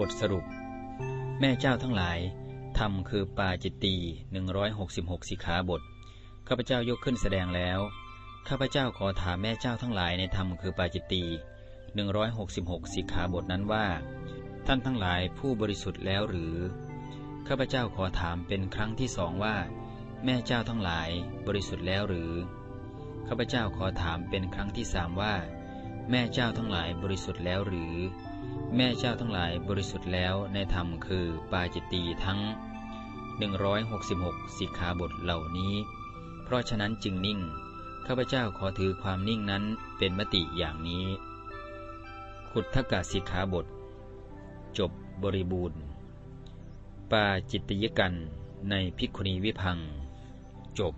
บทสรุป แม่เจ้าทั้งหลายธรรมคือปาจิตตี166 สิกขาบท ข้าพเจ้ายกขึ้นแสดงแล้ว ข้าพเจ้าขอถามแม่เจ้าทั้งหลายในธรรมคือปาจิตตี166 สิกขาบทนั้นว่า ท่านทั้งหลายผู้บริสุทธิ์แล้วหรือ ข้าพเจ้าขอถามเป็นครั้งที่สองว่า แม่เจ้าทั้งหลายบริสุทธิ์แล้วหรือ ข้าพเจ้าขอถามเป็นครั้งที่สามว่า แม่เจ้าทั้งหลายบริสุทธิ์แล้วหรือ แม่เจ้าทั้งหลายบริสุทธิ์แล้วในธรรมคือปาจิตตีทั้ง 166 สิกขาบทเหล่านี้ เพราะฉะนั้นจึงนิ่ง ข้าพเจ้าขอถือความนิ่งนั้นเป็นมติอย่างนี้ ขุททกสิกขาบท จบบริบูรณ์ ปาจิตติยกันในภิกขุณีวิพัง จบ